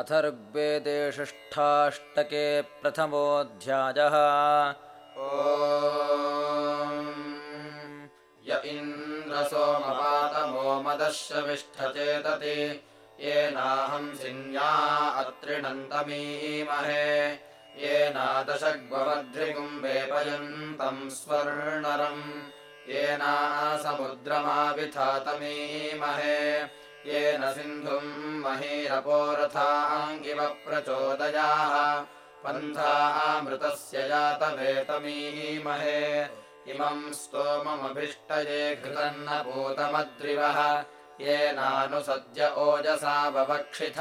अथर्वेदे षष्ठाष्टके प्रथमोऽध्यायः। ओ य इन्द्रसोमपातमो मदश्रविष्ठचेतति येनाहंसिन्या अत्रिणन्तमीमहे येनादशग्वध्रिगुम्बेपयन्तम् स्वर्णरम् येना समुद्रमाविथातमीमहे येन सिन्धुम् महीरपोरथाङ्गिव प्रचोदयाः पन्थामृतस्य जातवेतमीमहे इमम् स्तोममभिष्टये घृतन्नपूतमद्रिवः येनानुसद्य ओजसा ववक्षिथ।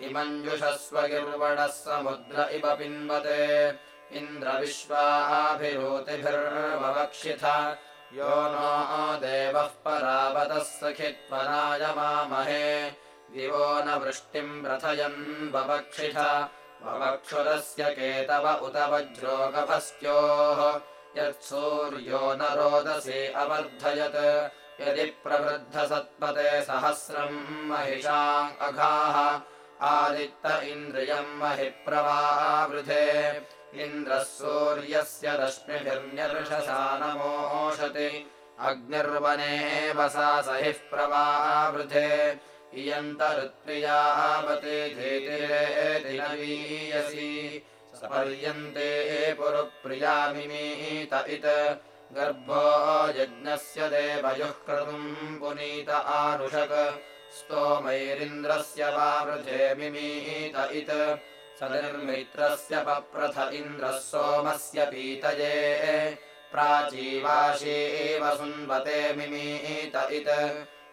इमम् जुषस्वगिर्वणः समुद्र इव पिन्वते। इन्द्रविश्वाभिरोतिभिर्ववक्षिथ यो नो देवः परावतः सखित्वरायमामहे दिवो न वृष्टिम् प्रथयन् ववक्षिथ। ववक्षुरस्य केतव उत वज्रोगभस्त्योः। यत्सूर्यो न रोदसी अवर्धयत्। यदि प्रवृद्धसत्पते सहस्रम् महिषाम् अघाः। आदित्त इन्द्रियम् महि प्रवावृधे इन्द्रः सूर्यस्य रश्मिभिर्न्यर्षसा नमोषति अग्निर्वने वसा सहिः प्रवावृधे इयन्तरुत्प्रियावते धीतिरेति नवीयसी सपर्यन्ते पुरुप्रियामिमीत इत। गर्भो यज्ञस्य देवयुः क्रतुम् पुनीत आनुषक् स्तोमैरिन्द्रस्य वावृधे मिमीत इत स निर्मित्रस्य पप्रथ इन्द्रः सोमस्य पीतये। प्राचीवाशीव सुन्वते मिमीत इत।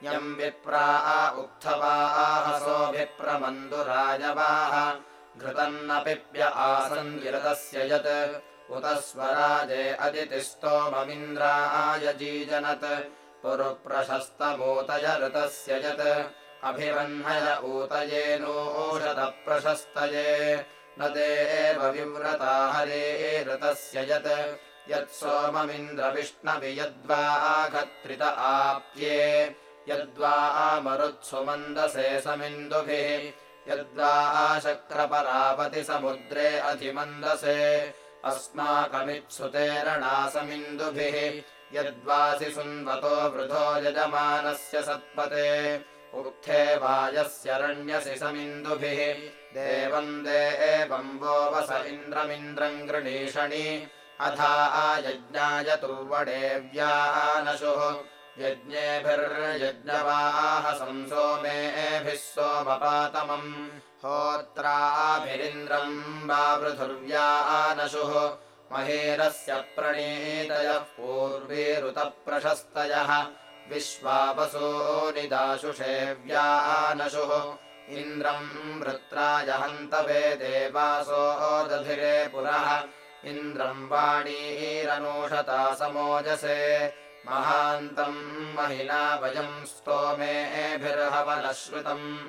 यम् विप्रा उक्थवाहसोऽभिप्रमन्दुराजवाः घृतन्नपिप्य आसन् विरतस्य यत्। उत स्वराजे अदितिस्तोममिन्द्राय जीजनत्। पुरुप्रशस्तमूतय ऋतस्य यत् अभिवह्नय ऊतयेनोषदप्रशस्तये न ते विव्रता हरे ऋतस्य यत् यत्सोममिन्द्रविष्णवि यद्वाघत्रित आप्ये। यद्वा मरुत्सुमन्दसे समिन्दुभिः। यद्वा शक्रपरापतिसमुद्रे अधिमन्दसे। अस्माकमित्सुतेरणासमिन्दुभिः यद्वासि सुन्वतो वृथो यजमानस्य सत्पते उक्थे वायस्यरण्यसि समिन्दुभिः। देवम् दे एवम् वो वस इन्द्रमिन्द्रम् गृणीषणि। अथा आयज्ञाय तुर्वडेव्यानशुः। यज्ञेभिर्यज्ञवाह संसोमेभिः सोमपातमम्। होत्राभिरिन्द्रम् वावृधुर्व्यानशुः महेरस्य प्रणीतयः पूर्वीरुतप्रशस्तयः विश्वावसोनिदाशुषेव्यानशुः इन्द्रम् वृत्राय हन्तवे देवासो दधिरे पुरः। इन्द्रम् वाणीरनूषता समोजसे। महान्तम् महिना वयम् स्तोमेभिर्हवनश्रुतम्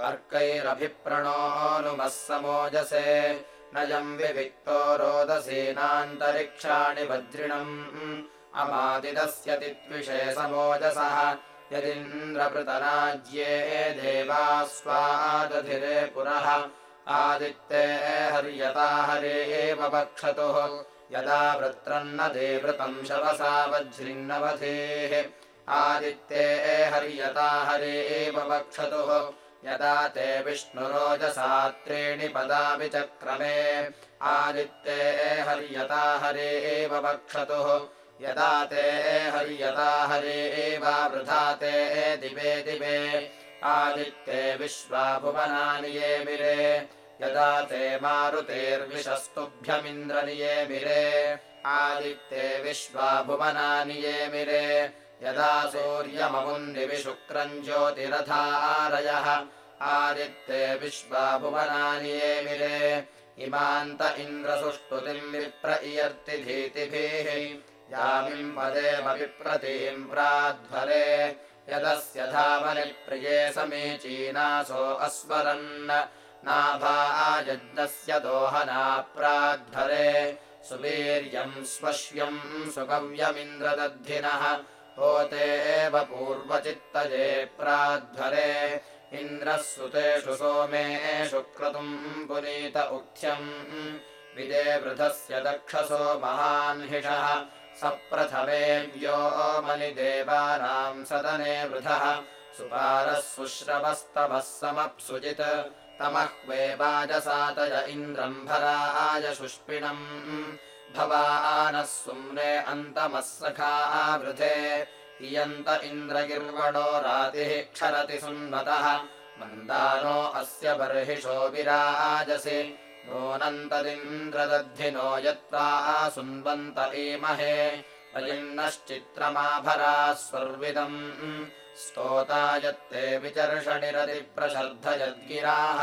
अर्कैरभिप्रणोनुमः समोजसे। नयम् विविक्तो रोदसीनान्तरिक्षाणि वज्रिणम् अमादिदस्य तित्विषे समोजसः। यदिन्द्रपृतनाज्ये देवा स्वादधिरे पुरः। आदित्ये हर्यता हरे एव वक्षतुः। यदा वृत्रन्न देवृतम् शवसा वज्रिन्नवधेः। आदित्ये हर्यता हरे एव वक्षतुः। यदा ते विष्णुरोजसात्रीणि पदापि चक्रमे आदित्ये हर्यता हरे एव वक्षतुः यदा ते हर्यता हरे एवावृथा ते दिवे दिवे। आदित्ये विश्वाभुवनानि ये मिरे। यदा ते मारुतेर्विशस्तुभ्यमिन्द्रनिये मिरे। आदित्ये विश्वाभुवनानि ये मिरे। यदा सूर्यममुन्दिवि शुक्रम् ज्योतिरथारयः आदित्ये विश्वाभुवनानि ये मिरे। इमान्त इन्द्रसुष्टुतिम् विप्र इयर्ति धीतिभिः यामिम् पदेव विप्रतीम् प्राध्वरे यदस्य धावनि प्रिये समीचीनासो नाभायज्ञस्य दोहना प्राध्वरे सुवीर्यम् स्वश्यम् सुगव्यमिन्द्रदद्धिनः होते एव पूर्वचित्तये प्राध्वरे इन्द्रः सुतेषु सोमेषु क्रतुम् पुनीत उक्थ्यम् विदेवृधस्य दक्षसो महान्हिषः स प्रथमेव्यो मलिदेवानाम् सदने वृधः सुपारः सुश्रवस्तवः समप्सुजित् तमह्वे वाजसातय इन्द्रम् भराय शुष्पिणम्। भवानः सुम्ने अन्तमः सखा वृधे इयन्त इन्द्रगिर्वणो रातिः क्षरति सुन्वतः मन्दानो अस्य बर्हिषो विराजसि नोऽनन्तदिन्द्रदद्धिनो यत्त्वा सुन्वन्त ईमहे अयिन्नश्चित्रमाभरा स्वर्विदम् स्तोता यत्ते विचर्षणिरतिप्रशर्धयद्गिराः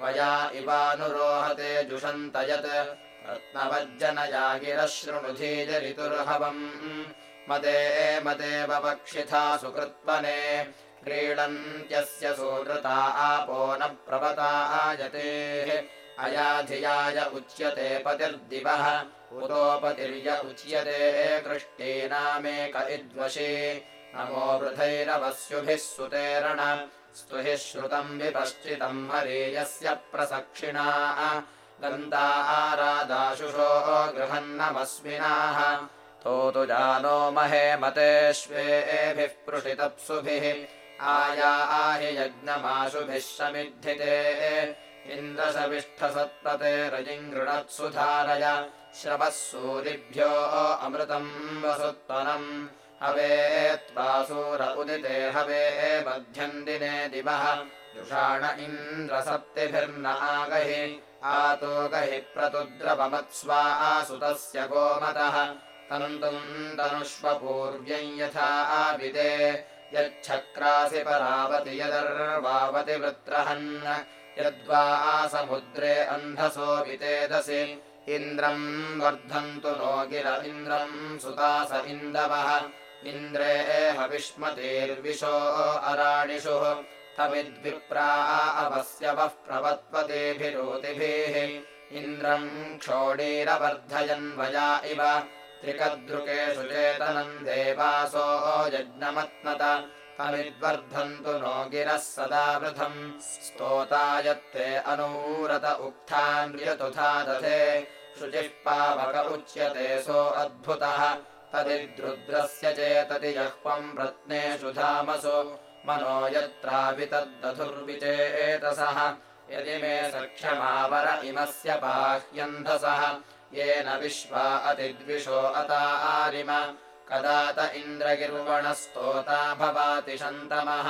वया इवानुरोहते जुषन्त यत् रत्नवज्जनया गिरः शृणुधीजरितुर्हवम् मदे मदेव वक्षिथा सुकृत्वने क्रीडन्त्यस्य सुहृता आपो न प्रवतायतेः अयाधियाय उच्यते पतिर्दिवः। उतोपतिर्य उच्यते कृष्टीनामेक इद्वशी नमो वृथैरवस्युभिः सुतेरण स्तुहि श्रुतम् विपश्चितम् हरेयस्य प्रसक्षिणा। दन्ता आरादाशुषो गृहन्नमस्मिनाः तोतु जानो महे मतेष्वेभिः पृषितप्सुभिः। आया आहि यज्ञमाशुभिः समिद्धिते इन्द्रशविष्ठसत्पते रजिङ्गृणत्सु धारय श्रवः सूरिभ्यो अमृतम् वसुत्वनम् हवे त्वासूर उदिते हवे मध्यम् दिने दिवः। युषाण इन्द्रसप्तिभिर्न आगहि आतो गहि प्रतुद्रवमत्स्वा आसुतस्य गोमतः। तन्तुम् तनुष्व पूर्व्यम् यथा आविदे यच्छक्रासि परावति यदर्वावति वृत्रहन् यद्वा समुद्रे अन्धसो वितेदसि इन्द्रम् वर्धन्तु नो गिर इन्द्रम् सुतास इन्दवः इन्द्रे हविष्मतेर्विशो अराणिषुः तमिद्विप्रा अवस्यवः प्रवत्वतेभिरोतिभिः इन्द्रम् क्षोणीरवर्धयन्वया इव त्रिकदृकेषु चेतनम् देवासो यज्ञमत्नत तमिद्वर्धन्तु नो गिरः सदा वृथम्। स्तोता यत्ते अनूरत उक्थान्यतुथा दधे पावक उच्यते सो अद्भुतः। तदिद्रुद्रस्य चेतति जह्वम् रत्नेषु धामसु मनो यत्रावितद्दधुर्विचेतसः। यदि मे सख्यमावर इमस्य बाह्यन्धसः। येन विश्वा अतिद्विषो अता आरिम कदा त इन्द्रगिर्वणस्तोता भवाति शन्तमः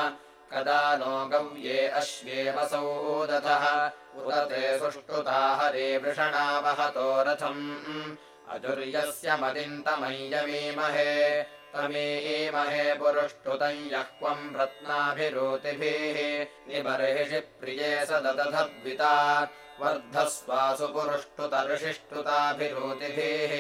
कदा नो गव्ये अश्वे वसौदतः उदते सुष्टुता हरे वृषणावहतो रथम्। अजुर्यस्य मदिन्तमय्यमीमहे तमीमहे पुरुष्टुतम् यह्वम् रत्नाभिरोतिभिः निबर्हिषि प्रिये स ददधद्विता वर्धस्वासु पुरुष्टुतर्षिष्टुताभिरोतिभिः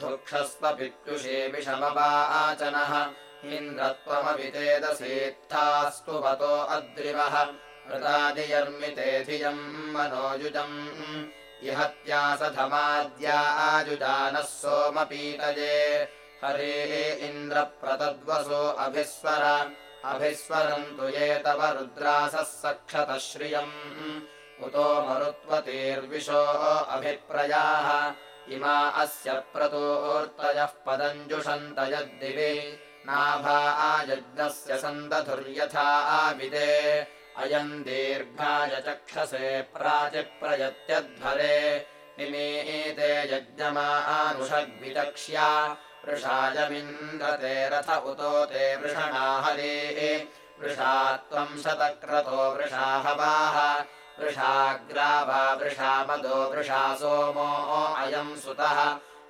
धुक्षस्व पित्युषे विषमवाचनः इन्द्रत्वमवितेदसेत्थास्तु वतो अद्रिवः। वृतादियर्मिते धियम् मनोयुजम् इहत्यासधमाद्या आजुजानः सोमपीतये। हरे इन्द्रप्रतद्वसो अभिस्वर। अभिस्वरन्तु ये तव रुद्रासः सक्षतः श्रियम् उतो मरुत्वतेर्विशो अभिप्रयाः इमा अस्य प्रतोर्तयः पदञ्जुषन्त यद्दिवि नाभा आयज्ञस्य सन्दधुर्यथा आविदे। अयम् दीर्घाय चक्षसे प्राचिप्रयत्यध्वरे निमीते यज्ञमानुषग्विचक्ष्या। वृषायमिन्द्रते रथ उतो ते वृषणाहरे वृषा त्वम् शतक्रतो वृषाहवाः वृषाग्रावा वृषामदो वृषा सोमो अयम् सुतः।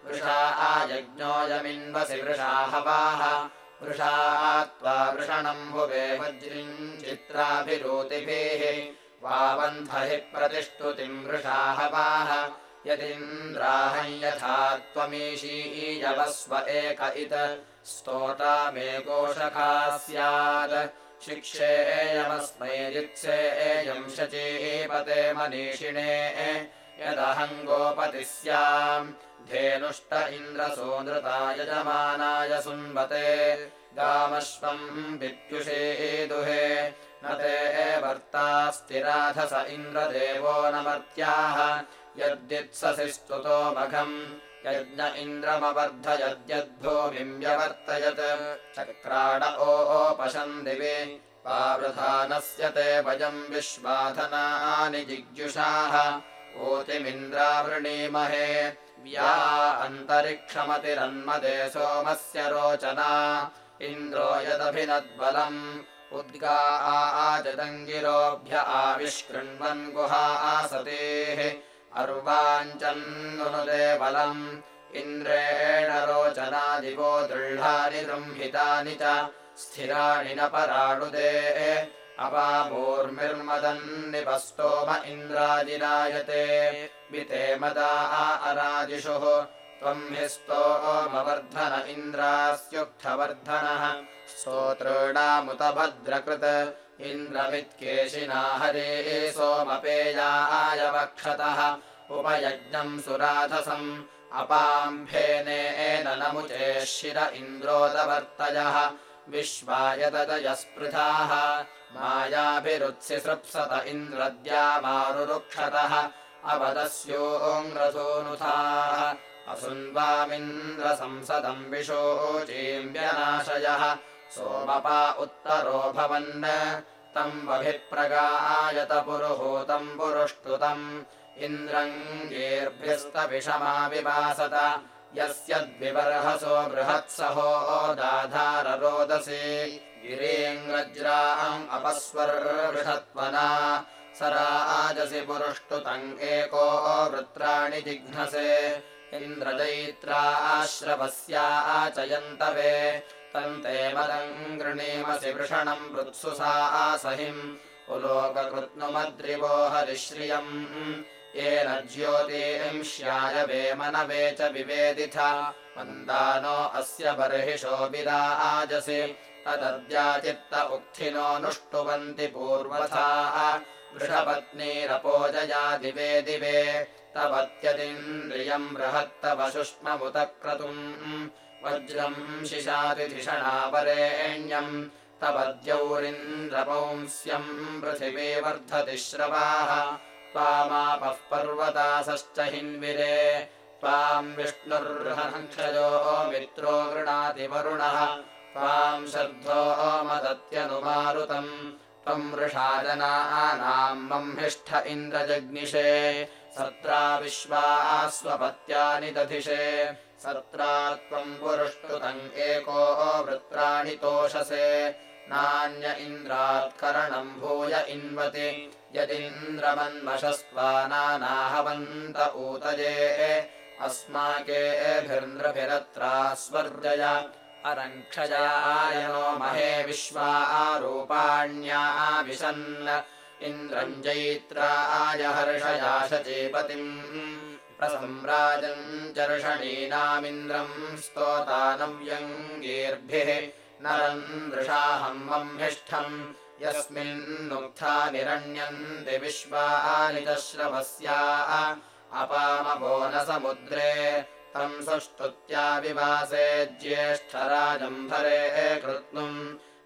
वृषा आयज्ञोऽयमिन्वसि वृषाहवाः वृषा त्वा वृषणम् भुवे वज्रिम् चित्राभिरोतिभिः वावन्धहि प्रतिष्ठुतिम् वृषाहवाः यदिन्द्राहम् यथा त्वमीशीयवस्व एक इत। स्तोतामेकोशखा स्यात् शिक्षेयमस्मै जित्सेयम् शचीपते मनीषिणे यदहम् गोपतिः स्याम् धेनुष्ट इन्द्रसो नृता यजमानाय सुन्वते गामश्वम् विद्युषे दुहे न ते वर्त सुराधस इन्द्रदेवो न मर्त्याः यद्दित्ससि स्तुतो मघम् यज्ञ इन्द्रमवर्धयद्यद्भूमिम् व्यवर्तयत् चक्राड ओपशन् दिवि पावृधानस्य ते वयम् विश्वाधनानि जिज्ञुषाः। ऊतिमिन्द्रावृणीमहे व्या अन्तरिक्षमतिरन्मदे सोमस्य रोचना। इन्द्रो यदभिनद्बलम्। उद्गा आजदङ्गिरोऽभ्य आविष्कृण्वन् गुहा आसतेः अर्वाञ्चन्नुनुदे बलम्। इन्द्रेण रोचनादिवो दृढानि दृम्भितानि च स्थिराणि न पराणुदे अपामूर्मिर्मदन्निपस्तोम इन्द्राजिरायते विते मदा अराजिषुः। त्वम् हि स्तोमवर्धन इन्द्रास्युक्थवर्धनः स्तोतॄणामुत भद्रकृत इन्द्रमित्केशिना हरे सोमपेयाय वक्षतः उपयज्ञम् सुराधसम्। अपाम्भेनेन नमुचे शिर इन्द्रोदवर्तयः। विश्वायतजयस्पृथाः मायाभिरुत्सिसृप्सत इन्द्रद्या मारुरुक्षतः। अवदस्योऽङ्ग्रसूनुथाः। असुन्वामिन्द्रसंसदम् विशोचीम् व्यनाशयः सोमपा उत्तरो भवन् तम् वभिप्रगायत पुरुहूतम् पुरुष्टुतम्। इन्द्रम् गीर्भ्यस्तविषमाविवासत यस्यद्विबर्हसो बृहत्सहो दाधाररोदसी। गिरीङ्ग्रज्राम् अपस्वर्षत्वना। स राजसि पुरुष्टुतम् एको वृत्राणि जिघ्नसे तन्ते मदम् गृणीमसि वृषणम् वृत्सु सा आसहिम्। उलोककृत्नुमद्रिवो हरिश्रियम्। येन ज्योतिंश्याय वेमनवे च विवेदिथ। मन्दानो अस्य बर्हिषो विराजसि तदद्याचित्त उक्थिनोऽनुष्टुवन्ति पूर्वथाः। वृषपत्नीरपोजया दिवे दिवे तवत्यदिन्द्रियम् बृहत्तव सुष्ममुतक्रतुम् वज्रम् शिशातिधिषणापरेण्यम् तव द्यौरिन्द्रपौंस्यम् पृथिवी वर्धति श्रवाः। त्वामापः पर्वतासश्च हिन्विरे। त्वाम् विष्णुर्हङ्क्षयो मित्रो गृणाति वरुणः त्वाम् शर्धो मदत्यनुमारुतम्। त्वम् वृषाजनानाम् मह्मिष्ठ इन्द्रजग्निषे सत्रा विश्वास्वपत्यानि दधिषे। सत्रा त्वम् पुरुष्टुतम् एको वृत्राणि तोषसे। नान्य इन्द्रात्करणम् भूय इन्वति। यदिन्द्रमन्मशस्त्वानाहवन्त ऊतये। अस्माकेभिर्नृभिरत्रा स्वर्जय नो महे विश्वा आरूपाण्या इन्द्रम् जैत्राय हर्षया शचीपतिम् प्रसम्राजम् चर्षणीनामिन्द्रम् स्तोतानव्यङ्गीर्भिः नरम् दृशाहम् मह्मिष्ठम् यस्मिन्नुक्था निरण्यन्ति विश्वानि दश्रवस्या अपामपो न समुद्रे तम् सुष्टुत्या विवासे ज्येष्ठराजम्भरे कृत्नुम्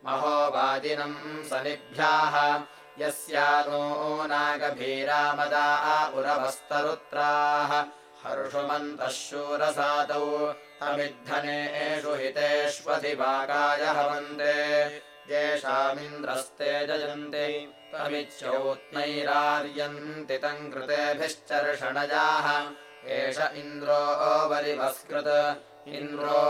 महोवादिनम् सनिभ्याः यस्या नो नागभीरामदा उरवस्तरुत्राः। हर्षुमन्तः शूरसादौ तमिद्धनेषु हितेष्वधिभागाय हवन्ते। येषामिन्द्रस्ते जयन्ति तमिच्छौत्नैरार्यन्ति तम् कृतेभिश्चर्षणजाः। एष इन्द्रो बलिवस्कृत इन्द्रो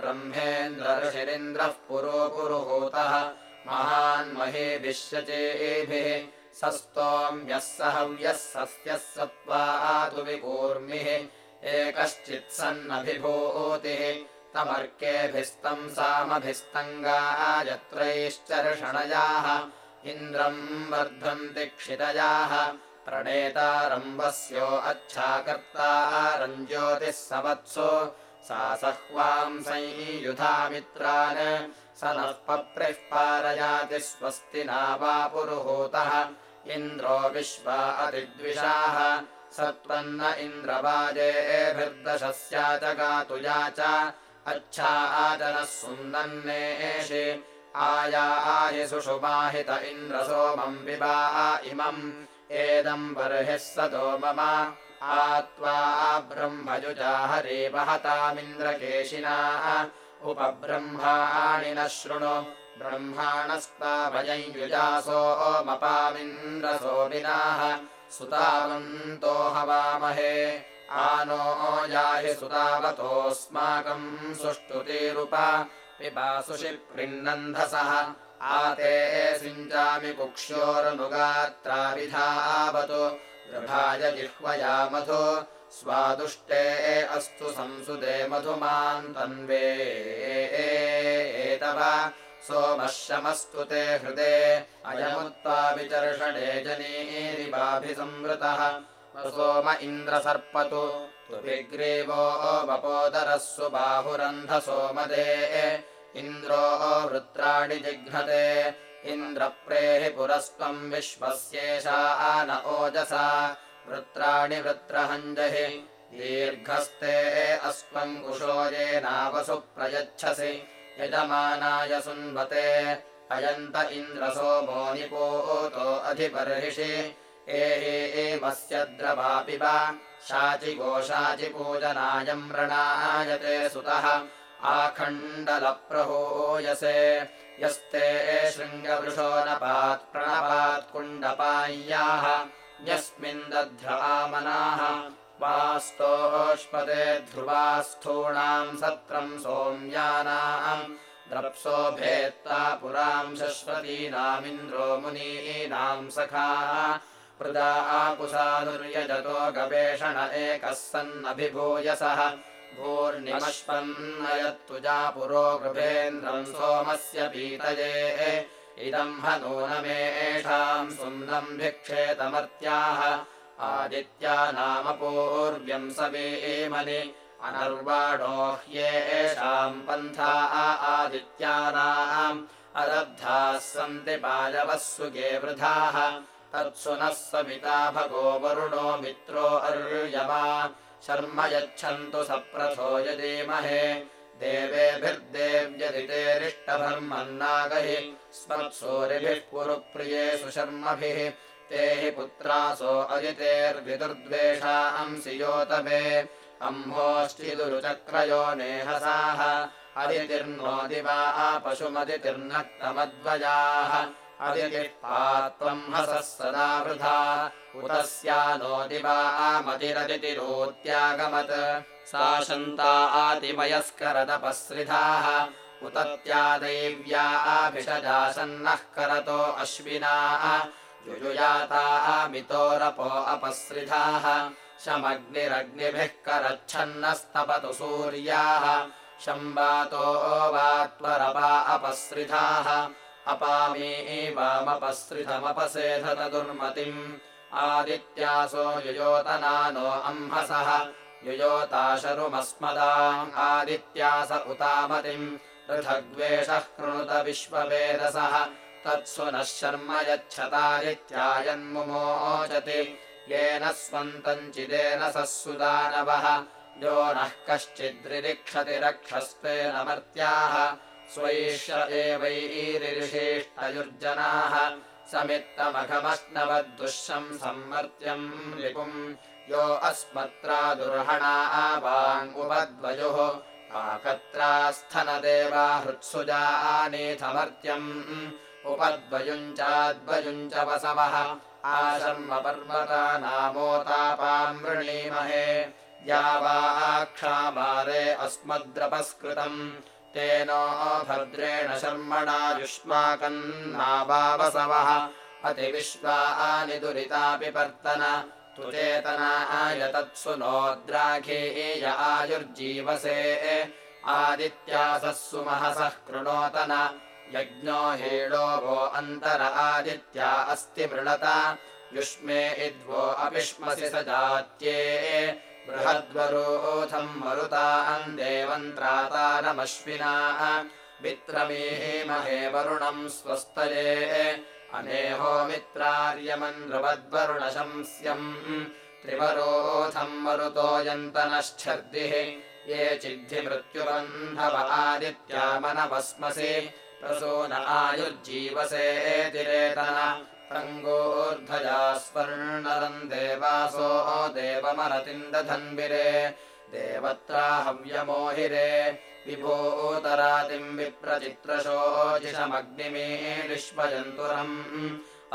ब्रह्मेन्द्रर्षिरिन्द्रः पुरो पुरुहूतः महान्महेभिः शचेभिः स स्तोम्यः स हव्यः सस्यः सत्त्वातु विकूर्मिः एकश्चित्सन्नभिभूतिः तमर्केभिस्तम् सामभिस्तङ्गायत्रैश्चर्षणजाः इन्द्रम् वर्धन्ति क्षितजाः प्रणेतारम्भस्यो अच्छाकर्तारम् ज्योतिः सवत्सु सा सह्वाम् संयुधामित्रान् स नः पप्रिः पारयाति स्वस्ति नावा पुरुहूतः। इन्द्रो विश्वा अतिद्विषाः। स त्वन्न इन्द्रवाजेभिर्दशस्या च गातुया च। अच्छा आचनः सुन्दन्नेषि आया आहि सुषुमाहित इन्द्रसोमम् विवा इमम्। एदम् बर्हिः सतो मम। आत्वा ब्रह्मजुजा हरे वहतामिन्द्रकेशिनाः उपब्रह्माणि न शृणु ब्रह्माणस्ताभयम् युजासो मपामिन्द्रसोमिनाः सुतावन्तो हवामहे। आनो याहि सुतावतोऽस्माकम् सुष्टुतिरुप पिबासुषि प्रिन्नन्धसः आते सिञ्चामि कुक्ष्योरनुगात्राभिधावतु। गृभाय जिह्वया मधु स्वादुष्टे अस्तु संसुते मधुमान् तन्वे। एतव सोमः ते हृदे अयमुत्त्वा विचर्षणे जनीरिवाभिसंवृतः सोम इन्द्रसर्पतु विग्रीवो वपोदरः सुबाहुरन्धसोमदे इन्द्रो वृत्राणि जिघ्नते। इन्द्रप्रेहि पुरस्त्वम् विश्वस्येषा न ओजसा वृत्राणि वृत्रहञ्जहि दीर्घस्ते अस्त्वम् कुशो येनावसु प्रयच्छसि यजमानाय सुन्वते अयन्त इन्द्रसोमो निपोतो अधिबर्हिषि एहि एमस्य द्रवापि वा शाचिगोशाचिपूजनायम् रणायते सुतः। आखण्डलप्रहूयसे यस्ते शृङ्गवृषो नपात् प्रणपात् कुण्डपाय्याः यस्मिन् दध्रामनाः वास्तोष्पदे ध्रुवास्थूणाम् सत्रम् सोम्यानाम् द्रप्सो भेत्ता पुराम् शश्वतीनामिन्द्रो मुनीनाम् सखा प्रदा आकुशानुर्यजतो गवेषण एकः सन्नभिभूयसः भूर्निमश्वन्नयत्तुजा पुरो गृभेन्द्रम् सोमस्य पीतये इदम् ह नूनमेषाम् सुन्दम् भिक्षेतमर्त्याः आदित्या नाम पूर्व्यम् सवेमनि अनर्वाणो ह्येषाम् पन्था आदित्यानाम् अदब्धाः सन्ति पायवः सुगे वृधाः। तत्सु नः सविता भगो वरुणो मित्रो अर्यमा। शर्म यच्छन्तु सप्रथो यदीमहे देवेभिर्देव्यदितेरिष्टभर्मन्नागहि स्मत्सूरिभिः पुरुप्रियेषु शर्मभिः ते हि पुत्रासो अदितेर्विदुर्द्वेषांसि योतमे। अम्भोश्चिदुरुचक्रयो नेहसाः अदितिर्नो दिवा पशुमदितिर्नक्तमद्वयाः अदितिः पात्वम् हसः सदा वृथा नो दिवा मतिरदितिरोत्यागमत् सा शन्ता आतिमयस्करदपस्रिधाः उतत्या दैव्या आभिषजासन्नः करतो अश्विनाः। युयुयाता मितोरपो अपस्रिधाः शमग्निरग्निभिः करच्छन्नस्तपतु सूर्याः। शम्बातो वात्वरपा अपस्रिधाः अपामी वामपसृथमपसेधत दुर्मतिम्। आदित्यासो युयोतनानो अम्हसः युयोताशरुमस्मदाम् आदित्यास उतामतिम् पृथग्वेषः कृणुत विश्ववेदसः। तत्सु नः शर्म यच्छतादित्यायन्मुमोचति। येन स्वन्तम् चिदेन सः सुदानवः। यो नः कश्चिद्रिरिक्षति रक्षस्त्वेन मर्त्याः। स्वैष एवैरिषेष्टयुर्जनाः समित्तमघमश्नवद्दुःशम् सम्मर्त्यम् रिपुम् यो अस्मत्रा दुर्हणा आवाङ्गुपद्वयोः आकत्रास्थनदेवा हृत्सुजानीथमर्त्यम्। उपद्वयुम् चाद्वयुम् च वसवः। आशर्म पर्वता नामोतापाम् वृणीमहे। या वा क्षामारे अस्मद्रपस्कृतम्। तेनो भद्रेण शर्मणा युष्माकम् नावावसवः अतिविश्वानि दुरितापि पर्तन तु चेतनाय तत्सु नोद्राघेय आयुर्जीवसे। आदित्यासः सुमहसः कृणोतन। यज्ञो हेडो वो अन्तर आदित्या अस्ति मृणता। युष्मे इद्वो अपिष्मसि स जात्ये। बृहद्वरोथम् मरुताम् देवम् त्रातारमश्विनाः मित्रमीमहे वरुणम् स्वस्तये अनेहो मित्रार्यमन्ध्रुवद्वरुणशंस्यम्। त्रिवरोथम् मरुतो यन्तनश्छर्दिः ये चिद्धि मृत्युबन्धव आदित्यामनवस्मसि प्रसून आयुर्जीवसेतिरेतन रङ्गोर्धजा स्वर्णरम् देवासो देवमरतिन्दधन्विरे देवत्रा हव्यमोहिरे विभूतरातिम् विप्रचित्रशोचिषमग्निमीलिष्मजन्तुरम्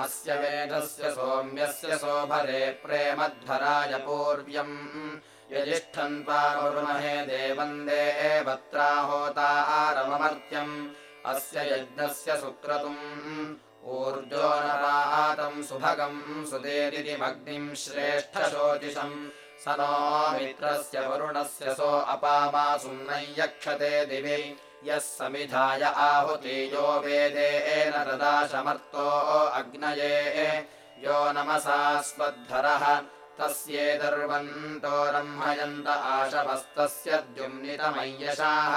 अस्य वेदस्य सोम्यस्य शोभरे प्रेमध्वराय पूर्व्यम् यजिष्ठन् पाकुर्महे देवम् देवत्राहोतारममर्त्यम् अस्य यज्ञस्य सुक्रतुम्। ऊर्जोनपातम् सुभगम् सुदेरितिमग्निम् श्रेष्ठशोचिषम् स नो मित्रस्य वरुणस्य सो अपामासुम् नय्यक्षते दिवि। यः समिधाय आहुतियो वेदेन ददाशमर्तो अग्नये। यो नमसा स्वद्धरः तस्येदर्वन्तोरंहयन्त आशवस्तस्य द्युम्नितमय्यशाः।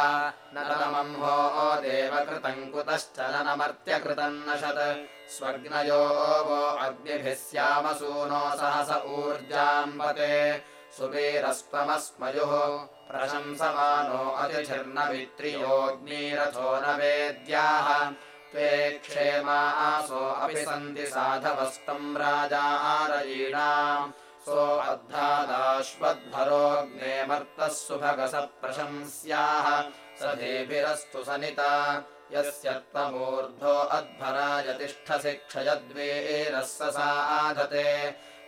नरमम्भो देवकृतम् कुतश्चलनमर्त्यकृतम् नशत् स्वग्नयो वो अग्निभिः स्यामसूनो सहस ऊर्जाम्बते सुवीरस्त्वमस्मयुः प्रशंसमानो अतिथिर्नवित्रियोऽग्निरथो न वेद्याः त्वे क्षेमा आसो अपि सन्ति साधवस्तम् राजा आरयीणाम् सो अद्धादाश्वद्भरोऽग्नेमर्तः सुभगस प्रशंस्याः। स देभिरस्तु सनिता। यस्य त्वमूर्ध्वो अध्वराय तिष्ठसि क्षयद्वीरः स साधते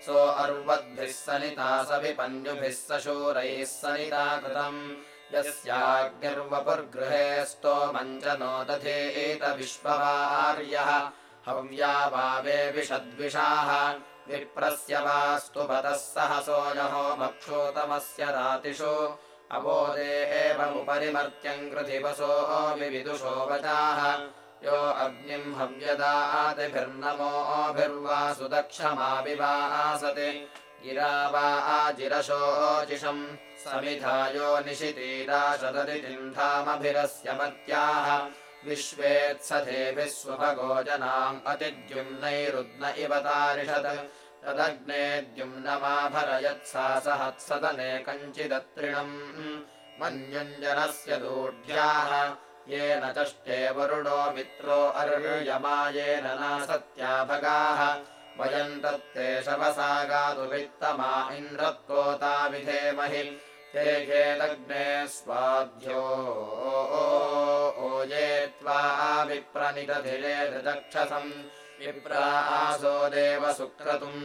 सो अर्वद्भिः सनिता स विपञ्जुभिः स शूरैः सनिता कृतम्। यस्याग्निर्वपुर्गृहे स्तोमम् च नो दधेत विश्ववार्यः हव्या वावे विषद्विषाः। विप्रस्य वास्तु पतः सहसोजहो मक्षोतमस्य रातिषु। अबोधे एवमुपरिमर्त्यम् कृधिवसो विविदुषो वचाः यो अग्निम् हव्यदातिभिर्नमोभिर्वासुदक्षमाविवासते गिरा वा आजिरशोचिषम् समिधायो निशितीराशदतिचिन्धामभिरस्य मत्याः विश्वेत्सधेभिः स्वभगो जनाम् अतिद्युम्नैरुद्न इव तारिषत्। तदग्नेद्युम्नमाभरयत्सा सहत्सदने कञ्चिदत्रिणम्। मन्युञ्जनस्य दूढ्याः येन चष्टे वरुणो मित्रो अर्यमायेन नासत्या भगाः। वयम् तत्ते शवसा गातु वित्तमा इन्द्रत्वोता विधेमहि ते खेदग्ने स्वाध्यो ओये त्वा विप्रनिदधिरे दक्षसम् विप्रासो देव सुक्रतुम्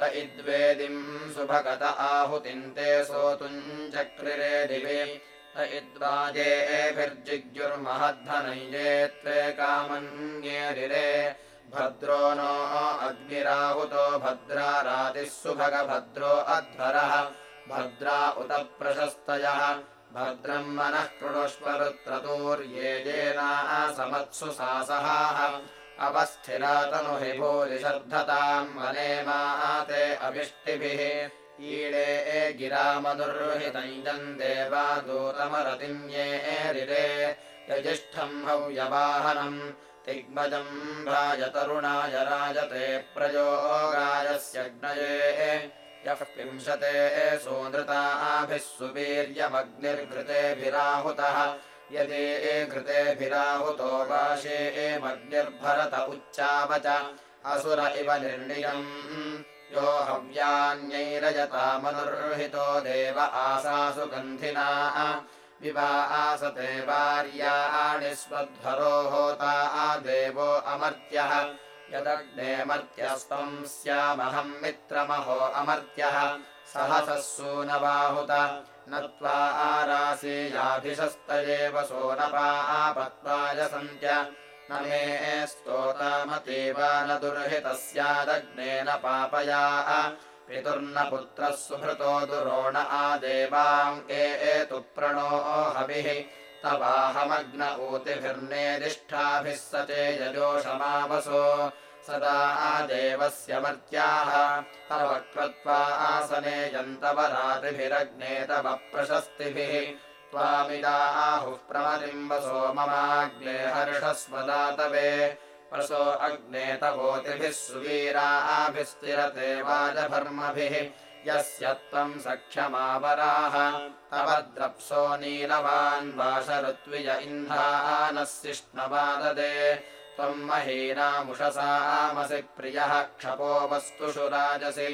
त इद्वेदिम् सुभगत आहुतिम् ते सोतुम् चक्रिरे दिवे त इद्वाजेभिर्जिग्युर्महद्धनञ्जे त्वे कामन्येरिरे। भद्रो नो अग्निराहुतो भद्रा रातिः सुभगभद्रो अध्वरः। भद्रा उत प्रशस्तयः। भद्रम् मनः कृणुष्वरुत्रतूर्ये येनासमत्सु सासहाः अवस्थिरातनु हि भूरिशर्धताम् वने माते अभिष्टिभिः ईडे गिरामनुर्हितञ्जम् देवा दूतमरतिन्येरिरे यजिष्ठम् हव्यवाहनम् तिग्मजम् राजतरुणाय राजते प्रयोगायस्यग्नये। यः पिंशते सोनृताभिः सुवीर्यमग्निर्घृतेभिराहुतः। यदि घृतेभिराहुतो वाशे एमग्निर्भरत उच्चावच। असुर इव निर्णियम् यो हव्यान्यैरजतामनुर्हितो देव आसासु गन्धिना। विवा आसते वार्याणि स्वध्वरो होता देवो अमर्त्यः। यदग्नेमर्त्यस्त्वम् स्यामहम् मित्रमहो अमर्त्यः। सहसः सूनबाहुत न त्वा आरासीयाभिषस्तयेव सोनपा आपत्वाय सन्त्य न मे स्तोतामतीवा न दुर्हितस्यादग्नेन पापया। पितुर्न पुत्रः सुभृतो दुरोण आदेवाम् हविः। तवाहमग्न ऊतिभिर्नेदिष्ठाभिः स चे यजोषमावसो। सदा देवस्य मर्त्याः। तव कृत्वा आसने यन्तवरातिभिरग्ने तव प्रशस्तिभिः त्वामिदा आहुः प्रमतिम्बसो ममाग्ने हर्षस्वदातवे वसो अग्ने तवोतिभिः सुवीराभिस्तिरते वाजभर्मभिः। यस्य त्वम् सख्यमावराः तव द्रप्सो नीलवान् वाशऋत्विज इन्धानस्सिष्णवाददे त्वम् महीनामुषसामसि प्रियः क्षपो वस्तुषु राजसि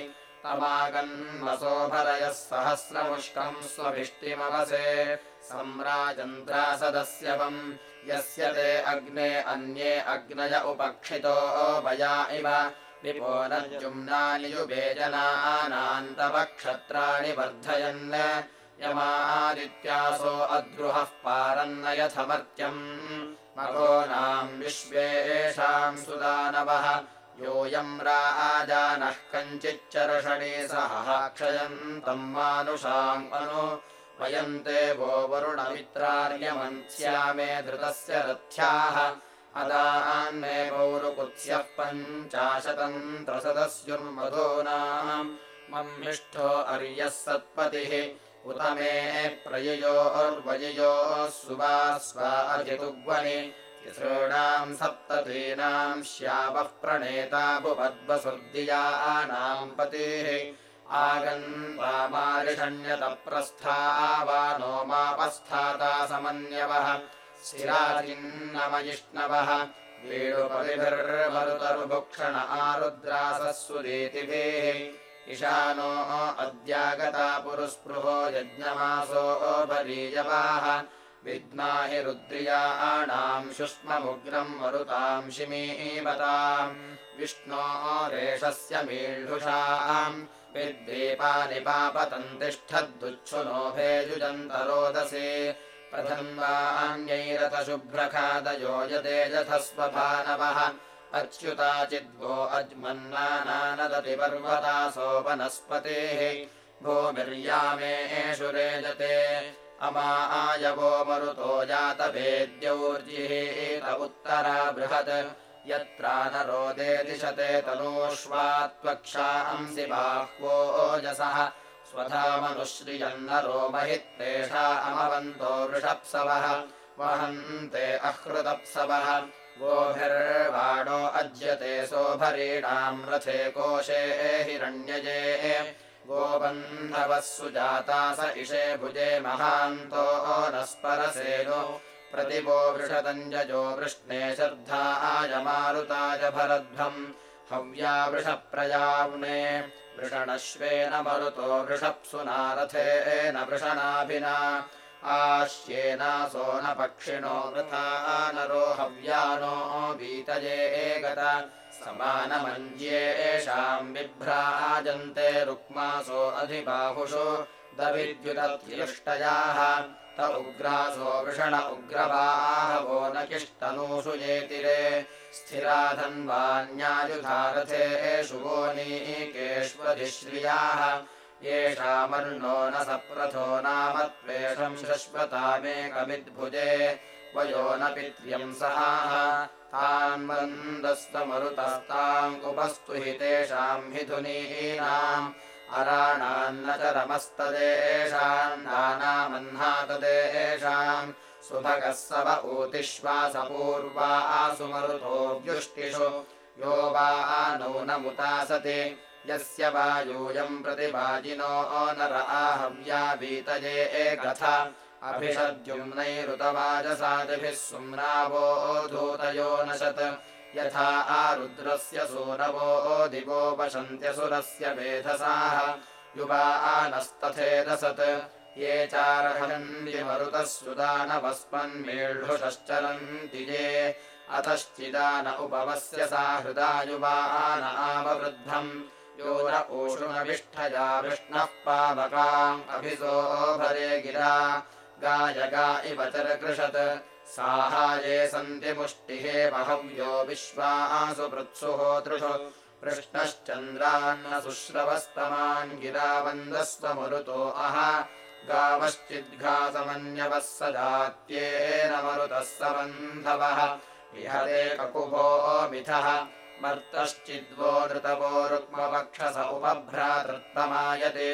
तमागन्वसोभरयः सहस्रमुष्कम् स्वभिष्टिमवसे। सम्राजन्त्रासदस्यवम् यस्य ते अग्ने अन्ये अग्नय उपक्षितो वया इव। विपो नद्युम्नानि युवेजनानान्तवक्षत्राणि वर्धयन्। यमादित्यासो अद्रुहः पारन्नयथमर्त्यम्। मघोनाम् विश्वेषाम् सुदानवः योऽयम् राजानः कञ्चिच्चर्षणे सह क्षयन्तम् मानुषाम् अनु। वयन्ते वो वरुणमित्रार्यमन्स्यामे धृतस्य रथ्याः। अदान्मे पौरुकुत्स्यः पञ्चाशतन्त्रसदस्युर्मधूनाम् मम्मिष्ठो अर्यः सत्पतिः। उत मे प्रययोर्वययोः सुवा स्वा तिसॄणाम् सप्ततीनाम् श्यावः प्रणेता भुवद्वसुर्दियानाम् पतिः। आगन्वामारिषण्यतप्रस्था वा नो मापस्थाता समन्यवः। शिराजिन्नमयिष्णवः वेणुपतिभिर्मरुतरुभुक्षण आरुद्रासः सुरेतिभिः इशानो अद्यागता पुरुस्पृहो यज्ञमासो भरीयवाः विद्माहि रुद्रियाणाम् शुष्ममुग्रम् मरुताम् शिमीवताम्। विष्णो रेषस्य मीळुषाम् विद्वीपानि पापतन्तिष्ठद्दुच्छुनोभेजुजन्तरोदसे प्रथन्वान्यैरतशुभ्रखादयो यतेजथस्वभानवः। अच्युताचिद्वो अज्मन्नानानदति पर्वतासोपनस्पतेः भूमिर्यामेषु रेजते अमा आयवो मरुतो जातवेद्यौर्जिहेत उत्तरा बृहत्। यत्रानरोदे दिशते तनूष्वात्वक्षांसि बाह्वोजसः स्वधामनुश्रियन्नरो महित्तेषा अमवन्तो वृषप्सवः। वहन्ते अहृतप्सवः गोभिर्वाणो अज्यते सोभरीणाम् रथे कोशे हिरण्यजे गोबन्धवः सुजाता स इषे भुजे महान्तो नस्परसेनो प्रतिभो वृषतञ्जजो वृष्णे श्रद्धा आयमारुताय भरध्वम्। हव्या वृषप्रयाम्ने वृषणश्वेन मरुतो वृषप्सुना रथेन वृषणाभिना। न पक्षिणो वृथा नरो हव्यानो वीतये गत समानमञ्ज्येषाम् बिभ्राजन्ते रुक्मासो अधिबाहुषु। दविद्युदत्यष्टयाः त उग्रासो वृषण उग्रवाहवो किष्टनूषु येतिरे। स्थिराधन्वान्यायुधारथेषु गोनीकेष्वधिश्रियाः येषामर्णो न सप्रथो नाम त्वेषम् शश्वतामेकमिद्भुजे वयो न पित्र्यम् सहाः। तान् वन्दस्तमरुतस्ताम् उपस्तु हि तेषाम् हि धुनीनाम् अराणान्न च रमस्तदेषाम् नानामह्नातदेषाम् सुभगः सव ऊतिश्वासपूर्वा आसु मरुतोऽव्युष्टिषु यो वा नौनमुतासति यस्य वा यूयम् प्रतिभाजिनो नर आहव्या वीतये एकथ अभिषद्युम्नैरुतवाजसादिभिः सुम्नावो धूतयो नशत्। यथा आरुद्रस्य सूरवो दिवोपशन्त्यसुरस्य वेधसाः। युवा आनस्तथेदसत्। ये चार्हन्दिमरुतः सुदानवस्मन्मेळ्ढुषश्चरन्ति ये। अतश्चिदान उपवस्य सा हृदा युवा न आववृद्धम्। यो न ऊषुणविष्ठया विष्णः पावकाम् अभिसोभरे गिरा गायगा इव चरकृषत्। साहाये सन्ति मुष्टिः बहव्यो विश्वासु पृत्सुहोतृषु पृष्णश्चन्द्रान्न शुश्रवस्तमान् गिरावन्दस्वमरुतो अह। गावश्चिद्घासमन्यवः स जात्येन मरुतः स बन्धवः। ककुभो मिथः। मर्तश्चिद्वो नृतवो रुक्मपक्षस उपभ्रातृत्तमायते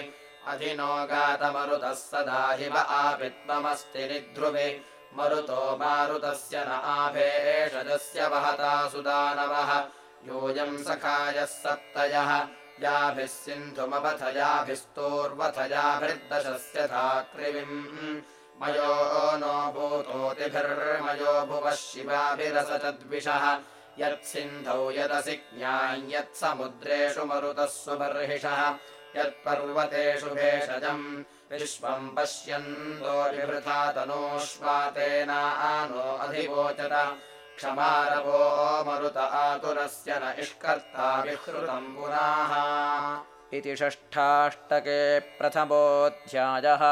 अधिनो गातमरुतः सदा हिव आपित्वमस्ति निध्रुवे मरुतो मारुतस्य न आभेषजस्य वहता सुदानवः। योऽयम् सखायः सप्तयः। याभिः सिन्धुमपथयाभिस्तोर्वथयाभिर्दशस्य धात्रिविम् मयो नो भूतोतिभिर्मयो भुवः शिवाभिरसतद्विषः यत्सिन्धौ यदसि ज्ञायत्समुद्रेषु मरुतः सुबर्हिषः यत्पर्वतेषु भेषजम्। विश्वम् पश्यन्तो विवृथा तनूष्वातेना नो अधिवोचत। क्षमारवो मरुत आतुरस्य न इष्कर्ता विहृतम् पुनाः। इति षष्ठाष्टके प्रथमोऽध्यायः